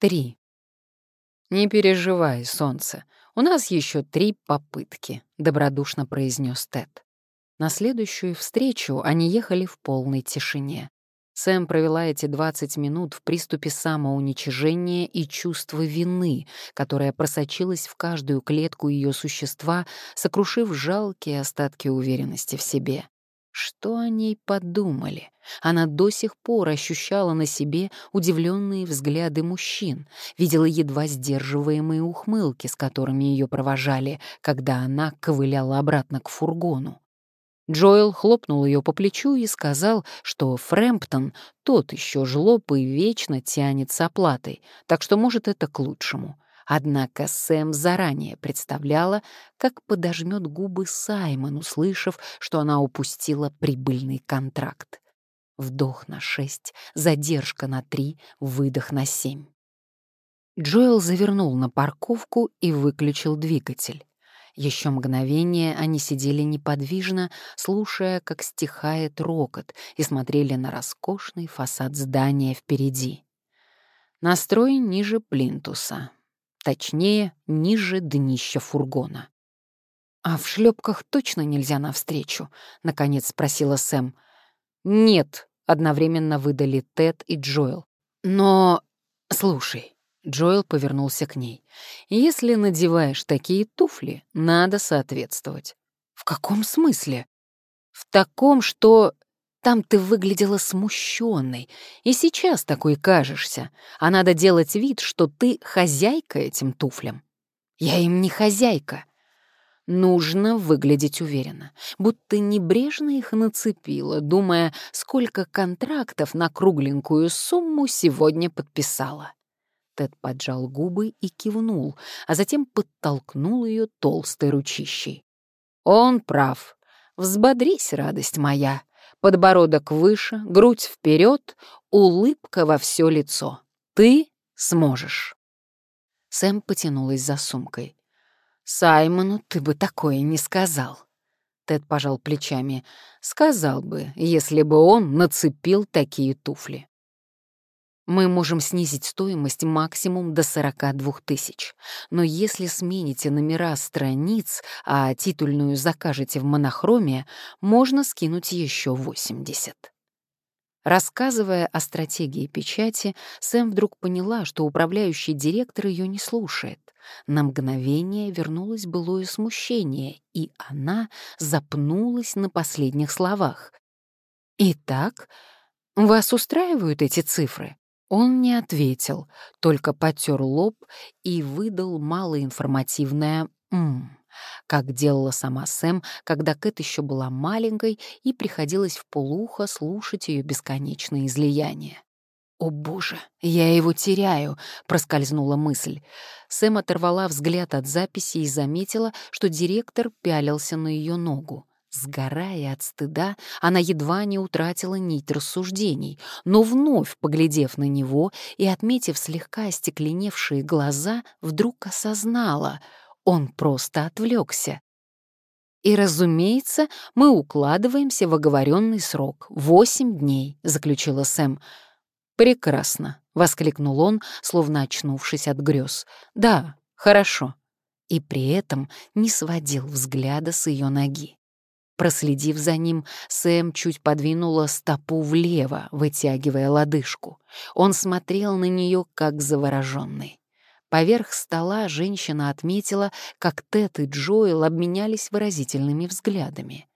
Три. «Не переживай, солнце, у нас еще три попытки», — добродушно произнес Тед. На следующую встречу они ехали в полной тишине. Сэм провела эти 20 минут в приступе самоуничижения и чувства вины, которое просочилось в каждую клетку ее существа, сокрушив жалкие остатки уверенности в себе. Что о ней подумали? Она до сих пор ощущала на себе удивленные взгляды мужчин, видела едва сдерживаемые ухмылки, с которыми ее провожали, когда она ковыляла обратно к фургону. Джоэл хлопнул ее по плечу и сказал, что Фрэмптон тот еще жлоб и вечно тянет с оплатой, так что, может, это к лучшему. Однако Сэм заранее представляла, как подожмет губы Саймон, услышав, что она упустила прибыльный контракт. Вдох на шесть, задержка на три, выдох на семь. Джоэл завернул на парковку и выключил двигатель. Еще мгновение они сидели неподвижно, слушая, как стихает рокот, и смотрели на роскошный фасад здания впереди. Настрой ниже плинтуса. Точнее, ниже днища фургона. «А в шлепках точно нельзя навстречу?» — наконец спросила Сэм. «Нет», — одновременно выдали Тед и Джоэл. «Но... слушай, Джоэл повернулся к ней. «Если надеваешь такие туфли, надо соответствовать». «В каком смысле?» «В таком, что там ты выглядела смущенной, и сейчас такой кажешься, а надо делать вид, что ты хозяйка этим туфлям». «Я им не хозяйка». Нужно выглядеть уверенно, будто небрежно их нацепила, думая, сколько контрактов на кругленькую сумму сегодня подписала. Тед поджал губы и кивнул, а затем подтолкнул ее толстой ручищей. «Он прав. Взбодрись, радость моя. Подбородок выше, грудь вперед, улыбка во все лицо. Ты сможешь». Сэм потянулась за сумкой. «Саймону ты бы такое не сказал». Тед пожал плечами. «Сказал бы, если бы он нацепил такие туфли». Мы можем снизить стоимость максимум до 42 тысяч. Но если смените номера страниц, а титульную закажете в монохроме, можно скинуть еще 80. Рассказывая о стратегии печати, Сэм вдруг поняла, что управляющий директор ее не слушает. На мгновение вернулось былое смущение, и она запнулась на последних словах. «Итак, вас устраивают эти цифры?» Он не ответил, только потер лоб и выдал малоинформативное «м», как делала сама Сэм, когда Кэт еще была маленькой и приходилось в полухо слушать ее бесконечные излияния. «О боже, я его теряю!» — проскользнула мысль. Сэм оторвала взгляд от записи и заметила, что директор пялился на ее ногу. Сгорая от стыда, она едва не утратила нить рассуждений, но вновь, поглядев на него и отметив слегка остекленевшие глаза, вдруг осознала — он просто отвлекся. «И, разумеется, мы укладываемся в оговоренный срок — восемь дней», — заключила Сэм. «Прекрасно», — воскликнул он, словно очнувшись от грез. «Да, хорошо». И при этом не сводил взгляда с ее ноги. Проследив за ним, Сэм чуть подвинула стопу влево, вытягивая лодыжку. Он смотрел на нее, как завороженный. Поверх стола женщина отметила, как Тед и Джоэл обменялись выразительными взглядами.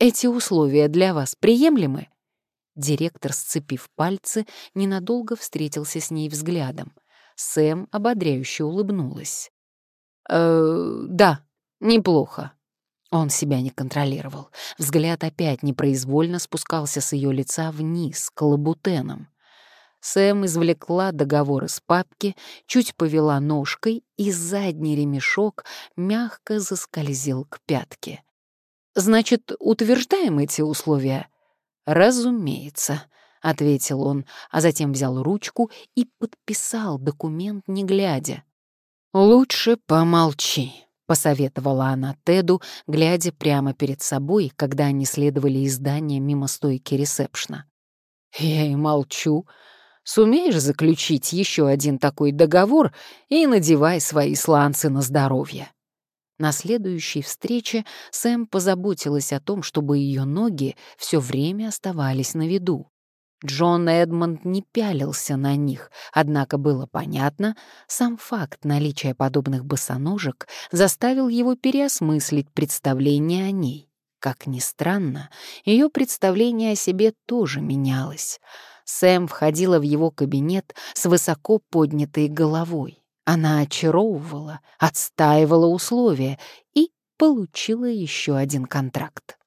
«Эти условия для вас приемлемы?» Директор, сцепив пальцы, ненадолго встретился с ней взглядом. Сэм ободряюще улыбнулась. «Э, «Да, неплохо», он себя не контролировал. Взгляд опять непроизвольно спускался с ее лица вниз, к лабутенам. Сэм извлекла договор из папки, чуть повела ножкой, и задний ремешок мягко заскользил к пятке. «Значит, утверждаем эти условия?» «Разумеется», — ответил он, а затем взял ручку и подписал документ, не глядя. «Лучше помолчи», — посоветовала она Теду, глядя прямо перед собой, когда они следовали из здания мимо стойки ресепшна. «Я и молчу. Сумеешь заключить еще один такой договор и надевай свои сланцы на здоровье. На следующей встрече Сэм позаботилась о том, чтобы ее ноги все время оставались на виду. Джон Эдмонд не пялился на них, однако было понятно, сам факт наличия подобных босоножек заставил его переосмыслить представление о ней. Как ни странно, ее представление о себе тоже менялось. Сэм входила в его кабинет с высоко поднятой головой. Она очаровывала, отстаивала условия и получила еще один контракт.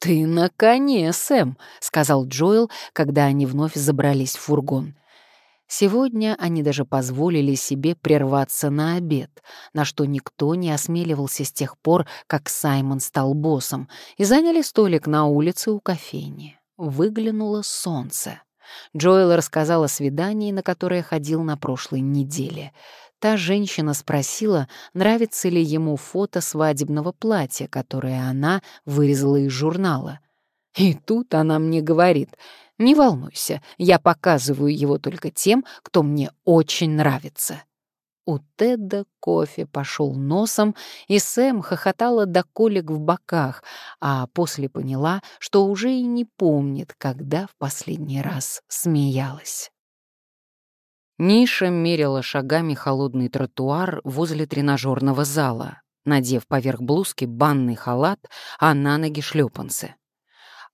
«Ты на коне, Сэм», — сказал Джоэл, когда они вновь забрались в фургон. Сегодня они даже позволили себе прерваться на обед, на что никто не осмеливался с тех пор, как Саймон стал боссом, и заняли столик на улице у кофейни. Выглянуло солнце. Джоэл рассказал о свидании, на которое ходил на прошлой неделе. Та женщина спросила, нравится ли ему фото свадебного платья, которое она вырезала из журнала. И тут она мне говорит, «Не волнуйся, я показываю его только тем, кто мне очень нравится». У Теда кофе пошел носом, и Сэм хохотала до колик в боках, а после поняла, что уже и не помнит, когда в последний раз смеялась. Ниша мерила шагами холодный тротуар возле тренажерного зала, надев поверх блузки банный халат, а на ноги шлепанцы.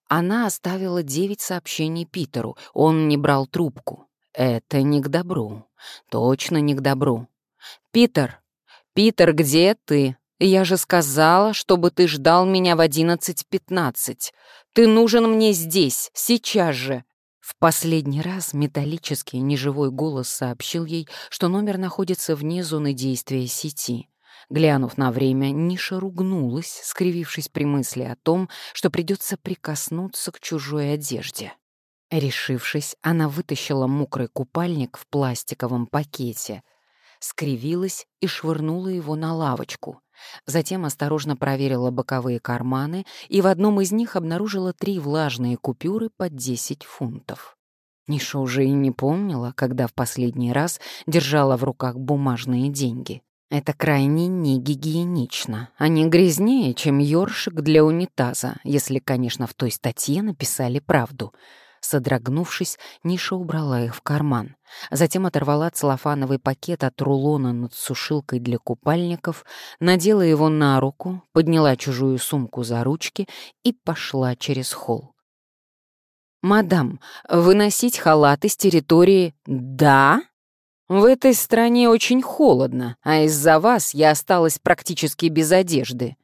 Она оставила девять сообщений Питеру, он не брал трубку. Это не к добру, точно не к добру. «Питер! Питер, где ты? Я же сказала, чтобы ты ждал меня в одиннадцать пятнадцать. Ты нужен мне здесь, сейчас же!» В последний раз металлический неживой голос сообщил ей, что номер находится вне зоны действия сети. Глянув на время, Ниша ругнулась, скривившись при мысли о том, что придется прикоснуться к чужой одежде. Решившись, она вытащила мокрый купальник в пластиковом пакете — скривилась и швырнула его на лавочку. Затем осторожно проверила боковые карманы и в одном из них обнаружила три влажные купюры по 10 фунтов. Ниша уже и не помнила, когда в последний раз держала в руках бумажные деньги. Это крайне негигиенично. Они грязнее, чем ёршик для унитаза, если, конечно, в той статье написали правду — Содрогнувшись, Ниша убрала их в карман. Затем оторвала целлофановый пакет от рулона над сушилкой для купальников, надела его на руку, подняла чужую сумку за ручки и пошла через холл. «Мадам, выносить халат из территории...» «Да?» «В этой стране очень холодно, а из-за вас я осталась практически без одежды».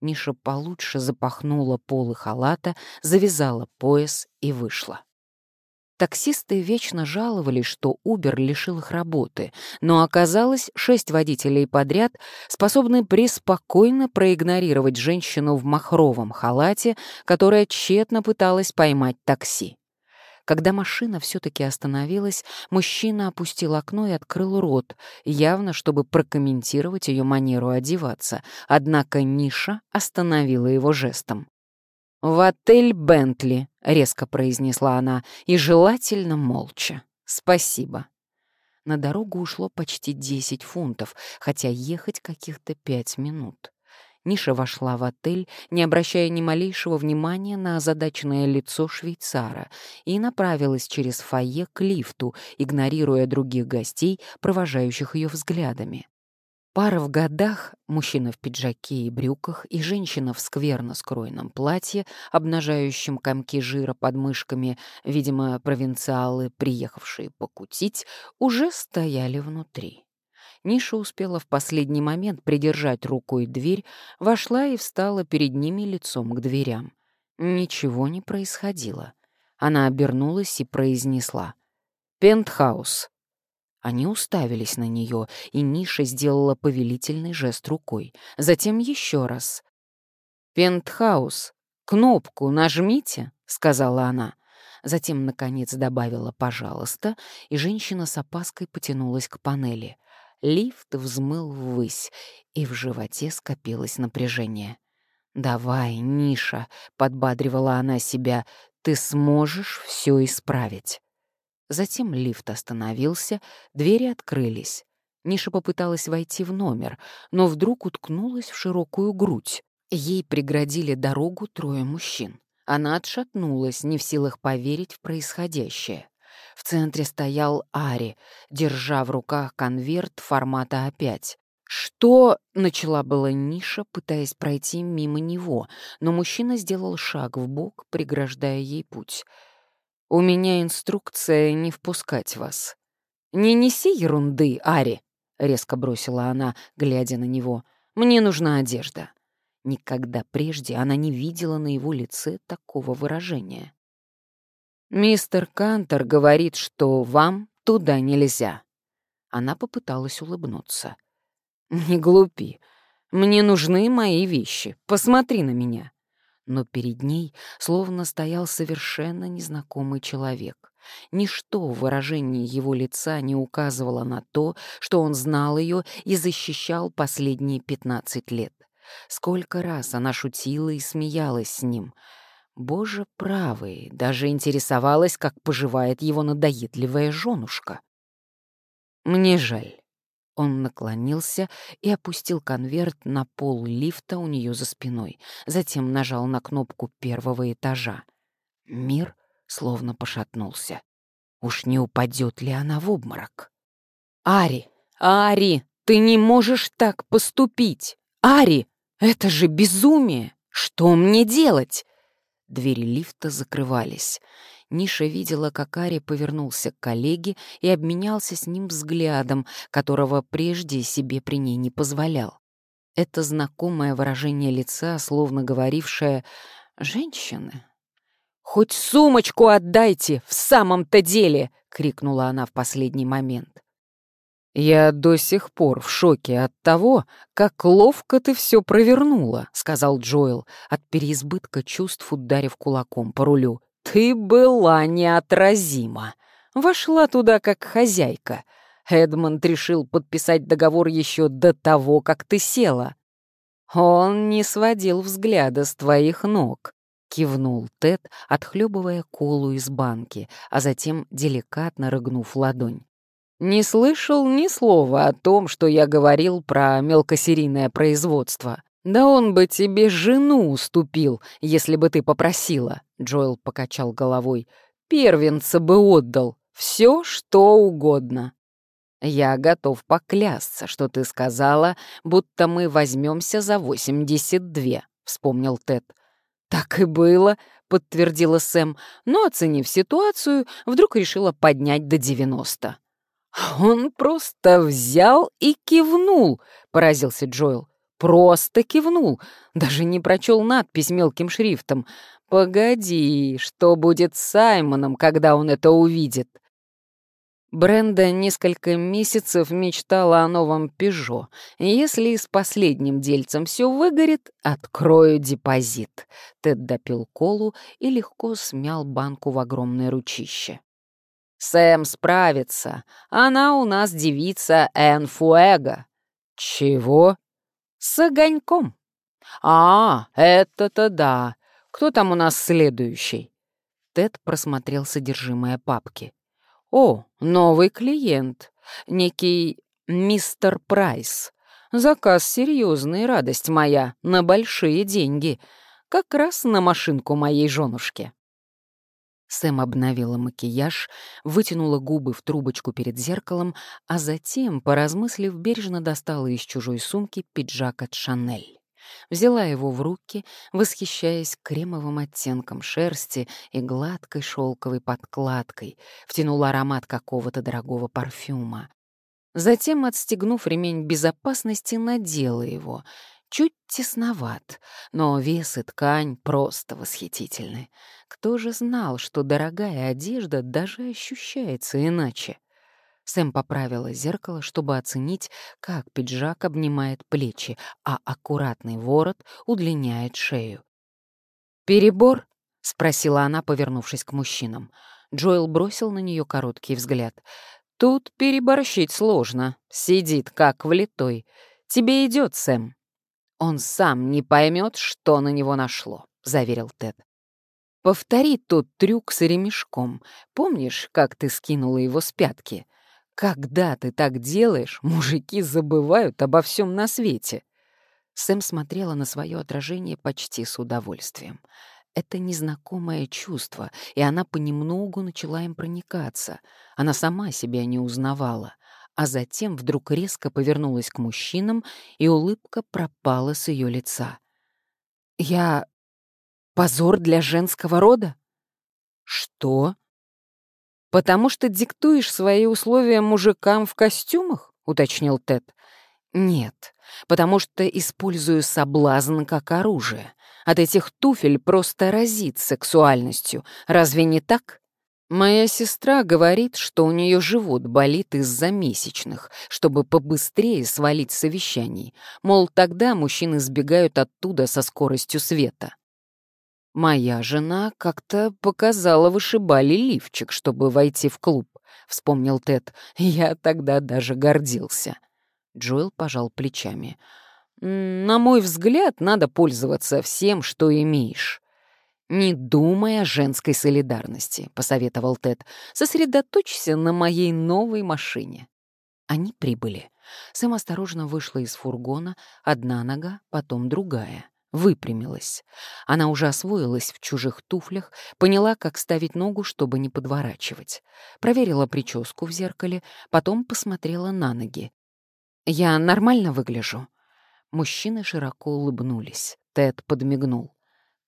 Ниша получше запахнула полы халата, завязала пояс и вышла. Таксисты вечно жаловались, что Uber лишил их работы, но оказалось, шесть водителей подряд способны преспокойно проигнорировать женщину в махровом халате, которая тщетно пыталась поймать такси. Когда машина все-таки остановилась, мужчина опустил окно и открыл рот, явно чтобы прокомментировать ее манеру одеваться, однако Ниша остановила его жестом. «В отель Бентли», — резко произнесла она, — «и желательно молча. Спасибо». На дорогу ушло почти 10 фунтов, хотя ехать каких-то пять минут. Ниша вошла в отель, не обращая ни малейшего внимания на озадаченное лицо швейцара, и направилась через фойе к лифту, игнорируя других гостей, провожающих ее взглядами. Пара в годах, мужчина в пиджаке и брюках и женщина в скверно скроенном платье, обнажающем комки жира под мышками, видимо, провинциалы, приехавшие покутить, уже стояли внутри. Ниша успела в последний момент придержать рукой дверь, вошла и встала перед ними лицом к дверям. Ничего не происходило. Она обернулась и произнесла «Пентхаус». Они уставились на нее, и Ниша сделала повелительный жест рукой. Затем еще раз. «Пентхаус, кнопку нажмите», — сказала она. Затем, наконец, добавила «пожалуйста», и женщина с опаской потянулась к панели. Лифт взмыл ввысь, и в животе скопилось напряжение. «Давай, Ниша», — подбадривала она себя, — «ты сможешь все исправить». Затем лифт остановился, двери открылись. Ниша попыталась войти в номер, но вдруг уткнулась в широкую грудь. Ей преградили дорогу трое мужчин. Она отшатнулась, не в силах поверить в происходящее. В центре стоял Ари, держа в руках конверт формата А5. «Что?» — начала была Ниша, пытаясь пройти мимо него, но мужчина сделал шаг в бок, преграждая ей путь. «У меня инструкция не впускать вас». «Не неси ерунды, Ари!» — резко бросила она, глядя на него. «Мне нужна одежда». Никогда прежде она не видела на его лице такого выражения. «Мистер Кантер говорит, что вам туда нельзя». Она попыталась улыбнуться. «Не глупи. Мне нужны мои вещи. Посмотри на меня». Но перед ней словно стоял совершенно незнакомый человек. Ничто в выражении его лица не указывало на то, что он знал ее и защищал последние пятнадцать лет. Сколько раз она шутила и смеялась с ним. Боже правый, даже интересовалась, как поживает его надоедливая женушка. «Мне жаль». Он наклонился и опустил конверт на пол лифта у нее за спиной, затем нажал на кнопку первого этажа. Мир словно пошатнулся. Уж не упадет ли она в обморок? «Ари! Ари! Ты не можешь так поступить! Ари! Это же безумие! Что мне делать?» Двери лифта закрывались. Ниша видела, как Ари повернулся к коллеге и обменялся с ним взглядом, которого прежде себе при ней не позволял. Это знакомое выражение лица, словно говорившее «Женщины». «Хоть сумочку отдайте, в самом-то деле!» — крикнула она в последний момент. «Я до сих пор в шоке от того, как ловко ты все провернула», — сказал Джоэл, от переизбытка чувств ударив кулаком по рулю. Ты была неотразима. Вошла туда как хозяйка. Эдмонд решил подписать договор еще до того, как ты села. Он не сводил взгляда с твоих ног. Кивнул Тед, отхлебывая колу из банки, а затем деликатно рыгнув ладонь. «Не слышал ни слова о том, что я говорил про мелкосерийное производство. «Да он бы тебе жену уступил, если бы ты попросила», — Джоэл покачал головой. «Первенца бы отдал. Все, что угодно». «Я готов поклясться, что ты сказала, будто мы возьмемся за восемьдесят две», — вспомнил Тед. «Так и было», — подтвердила Сэм, но, оценив ситуацию, вдруг решила поднять до девяносто. «Он просто взял и кивнул», — поразился Джоэл. Просто кивнул, даже не прочел надпись мелким шрифтом. «Погоди, что будет с Саймоном, когда он это увидит?» Бренда несколько месяцев мечтала о новом «Пежо». Если с последним дельцем все выгорит, открою депозит. Тед допил колу и легко смял банку в огромное ручище. «Сэм справится. Она у нас девица Эн Фуэго». «Чего?» «С огоньком». «А, это-то да. Кто там у нас следующий?» Тед просмотрел содержимое папки. «О, новый клиент. Некий мистер Прайс. Заказ серьезный, радость моя, на большие деньги. Как раз на машинку моей женушки». Сэм обновила макияж, вытянула губы в трубочку перед зеркалом, а затем, поразмыслив, бережно достала из чужой сумки пиджак от Шанель. Взяла его в руки, восхищаясь кремовым оттенком шерсти и гладкой шелковой подкладкой, втянула аромат какого-то дорогого парфюма. Затем, отстегнув ремень безопасности, надела его — Чуть тесноват, но вес и ткань просто восхитительны. Кто же знал, что дорогая одежда даже ощущается иначе? Сэм поправила зеркало, чтобы оценить, как пиджак обнимает плечи, а аккуратный ворот удлиняет шею. «Перебор?» — спросила она, повернувшись к мужчинам. Джоэл бросил на нее короткий взгляд. «Тут переборщить сложно. Сидит как влитой. Тебе идет, Сэм». «Он сам не поймет, что на него нашло», — заверил Тед. Повтори тот трюк с ремешком. Помнишь, как ты скинула его с пятки? Когда ты так делаешь, мужики забывают обо всем на свете. Сэм смотрела на свое отражение почти с удовольствием. Это незнакомое чувство, и она понемногу начала им проникаться. Она сама себя не узнавала, а затем вдруг резко повернулась к мужчинам, и улыбка пропала с ее лица. «Я позор для женского рода?» «Что?» «Потому что диктуешь свои условия мужикам в костюмах?» — уточнил Тед. «Нет, потому что использую соблазн как оружие. От этих туфель просто разит сексуальностью. Разве не так? Моя сестра говорит, что у нее живот болит из-за месячных, чтобы побыстрее свалить совещаний. Мол, тогда мужчины сбегают оттуда со скоростью света. Моя жена как-то показала вышибали лифчик, чтобы войти в клуб, вспомнил Тед. Я тогда даже гордился. Джоэл пожал плечами. На мой взгляд, надо пользоваться всем, что имеешь. «Не думай о женской солидарности», — посоветовал Тед. «Сосредоточься на моей новой машине». Они прибыли. Сэм осторожно вышла из фургона, одна нога, потом другая. Выпрямилась. Она уже освоилась в чужих туфлях, поняла, как ставить ногу, чтобы не подворачивать. Проверила прическу в зеркале, потом посмотрела на ноги. «Я нормально выгляжу?» Мужчины широко улыбнулись. Тед подмигнул.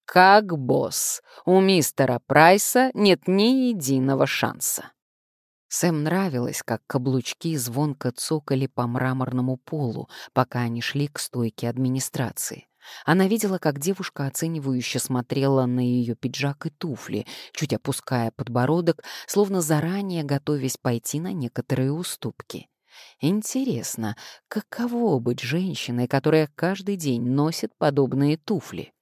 «Как босс, у мистера Прайса нет ни единого шанса». Сэм нравилось, как каблучки звонко цокали по мраморному полу, пока они шли к стойке администрации. Она видела, как девушка оценивающе смотрела на ее пиджак и туфли, чуть опуская подбородок, словно заранее готовясь пойти на некоторые уступки. Интересно, каково быть женщиной, которая каждый день носит подобные туфли?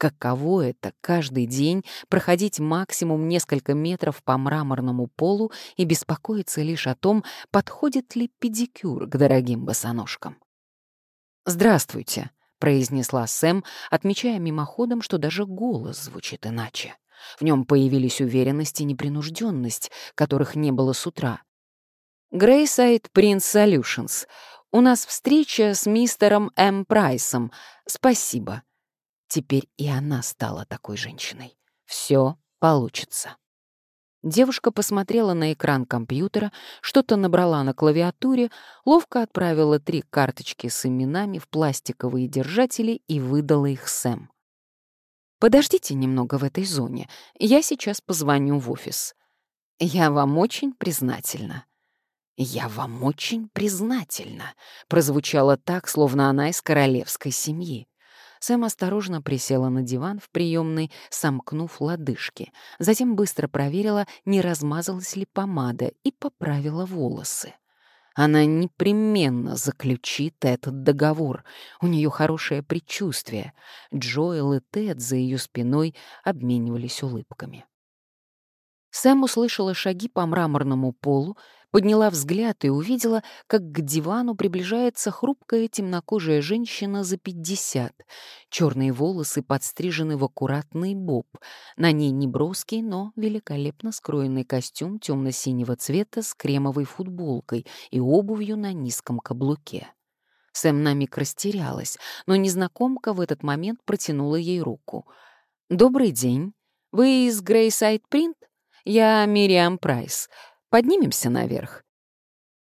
Каково это каждый день проходить максимум несколько метров по мраморному полу и беспокоиться лишь о том, подходит ли педикюр к дорогим босоножкам? «Здравствуйте», — произнесла Сэм, отмечая мимоходом, что даже голос звучит иначе. В нем появились уверенность и непринужденность, которых не было с утра. Грейсайд Принц Solutions. У нас встреча с мистером М. Прайсом. Спасибо. Теперь и она стала такой женщиной. Все получится. Девушка посмотрела на экран компьютера, что-то набрала на клавиатуре, ловко отправила три карточки с именами в пластиковые держатели и выдала их Сэм. «Подождите немного в этой зоне. Я сейчас позвоню в офис. Я вам очень признательна». «Я вам очень признательна», — прозвучало так, словно она из королевской семьи. Сэм осторожно присела на диван в приемной, сомкнув лодыжки. Затем быстро проверила, не размазалась ли помада, и поправила волосы. Она непременно заключит этот договор. У нее хорошее предчувствие. Джоэл и Тед за ее спиной обменивались улыбками. Сэм услышала шаги по мраморному полу, подняла взгляд и увидела, как к дивану приближается хрупкая темнокожая женщина за пятьдесят. Черные волосы подстрижены в аккуратный боб. На ней неброский, но великолепно скроенный костюм темно-синего цвета с кремовой футболкой и обувью на низком каблуке. Сэм на миг растерялась, но незнакомка в этот момент протянула ей руку. «Добрый день. Вы из Грейсайд Принт? Я Мириам Прайс. Поднимемся наверх».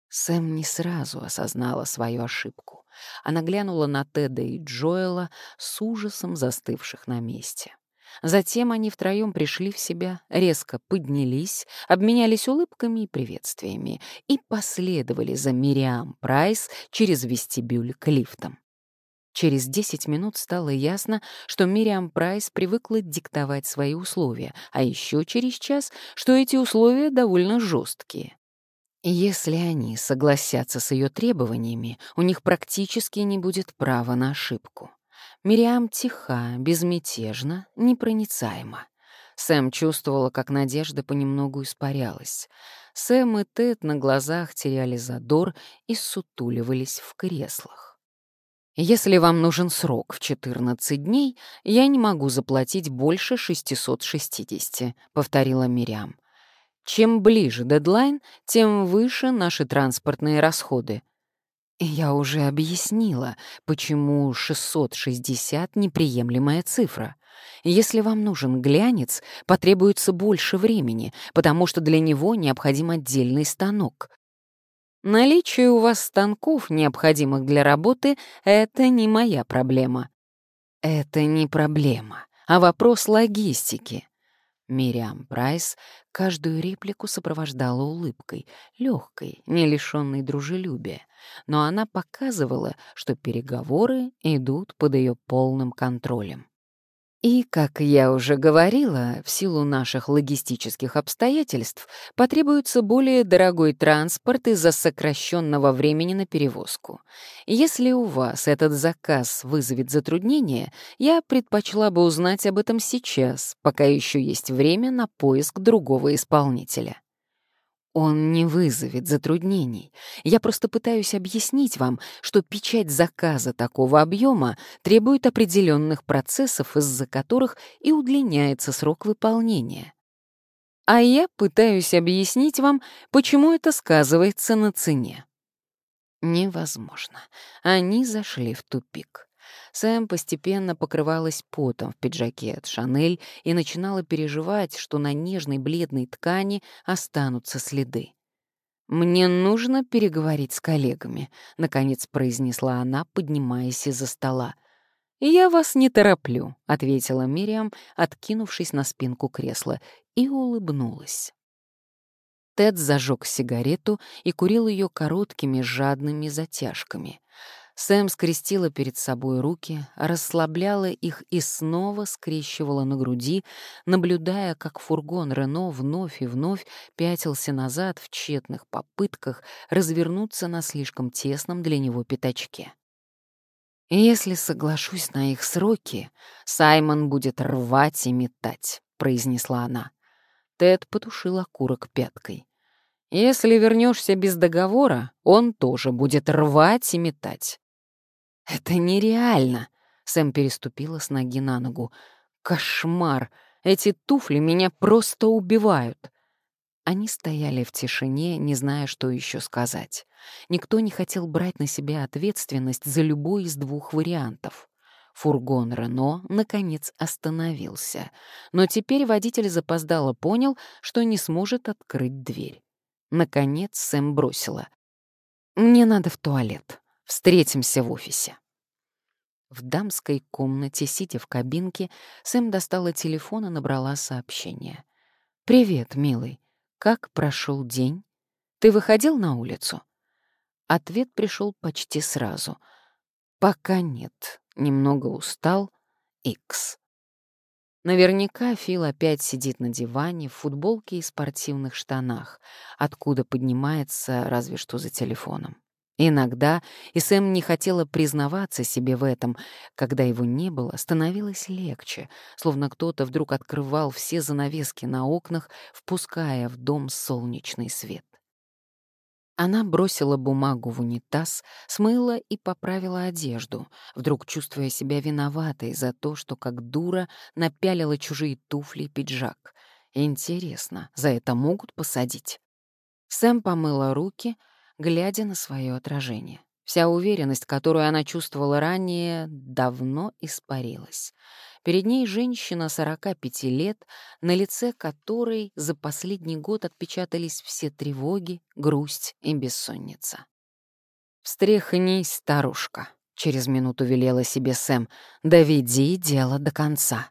Сэм не сразу осознала свою ошибку. Она глянула на Теда и Джоэла с ужасом застывших на месте. Затем они втроем пришли в себя, резко поднялись, обменялись улыбками и приветствиями и последовали за Мириам Прайс через вестибюль к лифтам. Через 10 минут стало ясно, что Мириам Прайс привыкла диктовать свои условия, а еще через час, что эти условия довольно жесткие. Если они согласятся с ее требованиями, у них практически не будет права на ошибку. Мириам тиха, безмятежна, непроницаема. Сэм чувствовала, как надежда понемногу испарялась. Сэм и Тед на глазах теряли задор и сутуливались в креслах. Если вам нужен срок в 14 дней, я не могу заплатить больше 660, повторила Мириам. Чем ближе дедлайн, тем выше наши транспортные расходы. Я уже объяснила, почему 660 — неприемлемая цифра. Если вам нужен глянец, потребуется больше времени, потому что для него необходим отдельный станок. Наличие у вас станков, необходимых для работы, это не моя проблема. Это не проблема, а вопрос логистики. Мириам Прайс каждую реплику сопровождала улыбкой, легкой, не лишенной дружелюбия, но она показывала, что переговоры идут под ее полным контролем. И, как я уже говорила, в силу наших логистических обстоятельств потребуется более дорогой транспорт из-за сокращенного времени на перевозку. Если у вас этот заказ вызовет затруднение, я предпочла бы узнать об этом сейчас, пока еще есть время на поиск другого исполнителя. Он не вызовет затруднений. Я просто пытаюсь объяснить вам, что печать заказа такого объема требует определенных процессов, из-за которых и удлиняется срок выполнения. А я пытаюсь объяснить вам, почему это сказывается на цене. Невозможно. Они зашли в тупик. Сэм постепенно покрывалась потом в пиджаке от Шанель и начинала переживать, что на нежной бледной ткани останутся следы. «Мне нужно переговорить с коллегами», — наконец произнесла она, поднимаясь из-за стола. «Я вас не тороплю», — ответила Мириам, откинувшись на спинку кресла, и улыбнулась. Тед зажег сигарету и курил ее короткими жадными затяжками. Сэм скрестила перед собой руки, расслабляла их и снова скрещивала на груди, наблюдая, как фургон Рено вновь и вновь пятился назад в тщетных попытках развернуться на слишком тесном для него пятачке. «Если соглашусь на их сроки, Саймон будет рвать и метать», — произнесла она. Тед потушил окурок пяткой. «Если вернешься без договора, он тоже будет рвать и метать. «Это нереально!» — Сэм переступила с ноги на ногу. «Кошмар! Эти туфли меня просто убивают!» Они стояли в тишине, не зная, что еще сказать. Никто не хотел брать на себя ответственность за любой из двух вариантов. Фургон Рено, наконец, остановился. Но теперь водитель запоздало понял, что не сможет открыть дверь. Наконец Сэм бросила. «Мне надо в туалет. Встретимся в офисе». В дамской комнате, сидя в кабинке, Сэм достала телефон и набрала сообщение. «Привет, милый. Как прошел день? Ты выходил на улицу?» Ответ пришел почти сразу. «Пока нет. Немного устал. Икс». Наверняка Фил опять сидит на диване в футболке и спортивных штанах, откуда поднимается разве что за телефоном. Иногда, и Сэм не хотела признаваться себе в этом, когда его не было, становилось легче, словно кто-то вдруг открывал все занавески на окнах, впуская в дом солнечный свет. Она бросила бумагу в унитаз, смыла и поправила одежду, вдруг чувствуя себя виноватой за то, что как дура напялила чужие туфли и пиджак. Интересно, за это могут посадить? Сэм помыла руки — глядя на свое отражение. Вся уверенность, которую она чувствовала ранее, давно испарилась. Перед ней женщина 45 лет, на лице которой за последний год отпечатались все тревоги, грусть и бессонница. «Встряхнись, старушка», — через минуту велела себе Сэм, — «доведи дело до конца».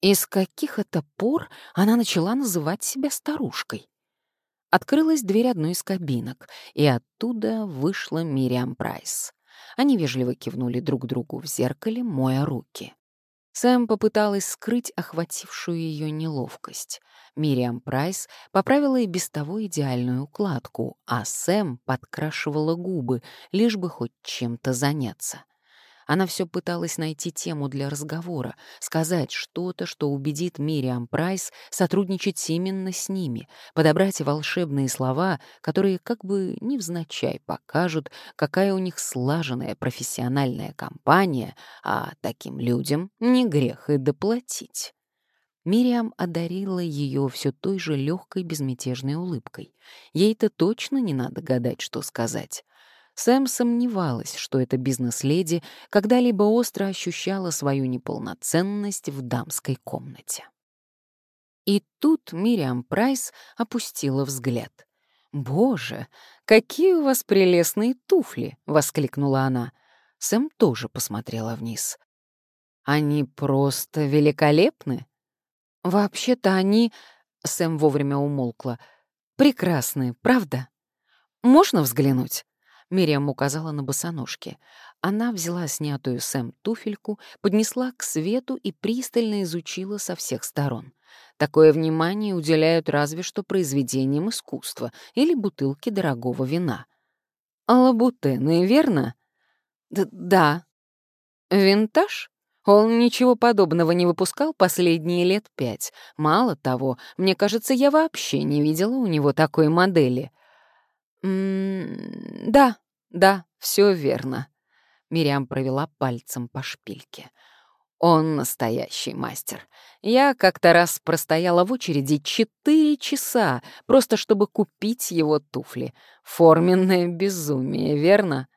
И с каких это пор она начала называть себя старушкой? Открылась дверь одной из кабинок, и оттуда вышла Мириам Прайс. Они вежливо кивнули друг другу в зеркале, моя руки. Сэм попыталась скрыть охватившую ее неловкость. Мириам Прайс поправила и без того идеальную укладку, а Сэм подкрашивала губы, лишь бы хоть чем-то заняться. Она все пыталась найти тему для разговора, сказать что-то, что убедит Мириам Прайс сотрудничать именно с ними, подобрать волшебные слова, которые как бы невзначай покажут, какая у них слаженная профессиональная компания, а таким людям не грех и доплатить. Мириам одарила ее все той же легкой безмятежной улыбкой. Ей-то точно не надо гадать, что сказать. Сэм сомневалась, что эта бизнес-леди когда-либо остро ощущала свою неполноценность в дамской комнате. И тут Мириам Прайс опустила взгляд. «Боже, какие у вас прелестные туфли!» — воскликнула она. Сэм тоже посмотрела вниз. «Они просто великолепны!» «Вообще-то они...» — Сэм вовремя умолкла. «Прекрасные, правда? Можно взглянуть?» Мириам указала на босоножки. Она взяла снятую Сэм туфельку, поднесла к свету и пристально изучила со всех сторон. Такое внимание уделяют разве что произведениям искусства или бутылке дорогого вина. «Лабутены, верно?» Д «Да». «Винтаж?» Он ничего подобного не выпускал последние лет пять. Мало того, мне кажется, я вообще не видела у него такой модели. М -м да, да, все верно. Мириам провела пальцем по шпильке. Он настоящий мастер. Я как-то раз простояла в очереди четыре часа, просто чтобы купить его туфли. Форменное безумие, верно?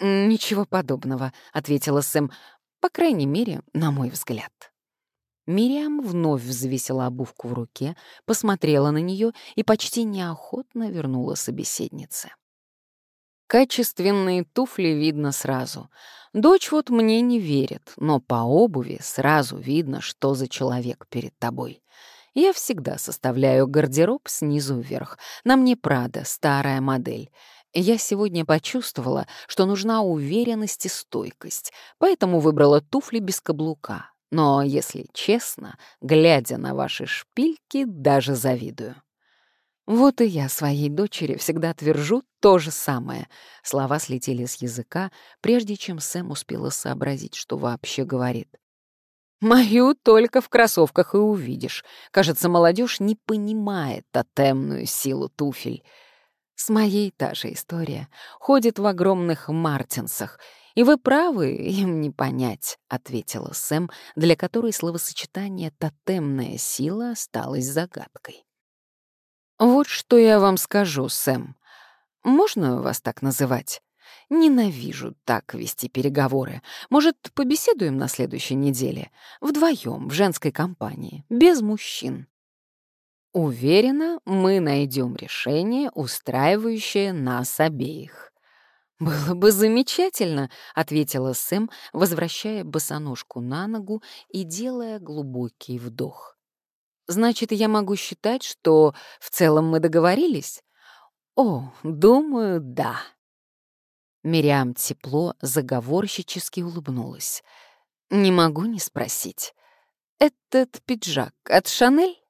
«Ничего подобного», — ответила Сэм. По крайней мере, на мой взгляд. Мириам вновь взвесила обувку в руке, посмотрела на нее и почти неохотно вернула собеседнице. Качественные туфли видно сразу. Дочь вот мне не верит, но по обуви сразу видно, что за человек перед тобой. Я всегда составляю гардероб снизу вверх. На мне Прада, старая модель. Я сегодня почувствовала, что нужна уверенность и стойкость, поэтому выбрала туфли без каблука. Но, если честно, глядя на ваши шпильки, даже завидую. Вот и я своей дочери всегда твержу то же самое. Слова слетели с языка, прежде чем Сэм успела сообразить, что вообще говорит. Мою только в кроссовках и увидишь. Кажется, молодежь не понимает тотемную силу туфель. С моей та же история. Ходит в огромных мартинсах. И вы правы, им не понять, — ответила Сэм, для которой словосочетание «тотемная сила» осталось загадкой. Вот что я вам скажу, Сэм. Можно вас так называть? Ненавижу так вести переговоры. Может, побеседуем на следующей неделе? Вдвоем, в женской компании, без мужчин. Уверена, мы найдем решение, устраивающее нас обеих. «Было бы замечательно», — ответила Сэм, возвращая босоножку на ногу и делая глубокий вдох. «Значит, я могу считать, что в целом мы договорились?» «О, думаю, да». Мириам тепло, заговорщически улыбнулась. «Не могу не спросить. Этот пиджак от Шанель?»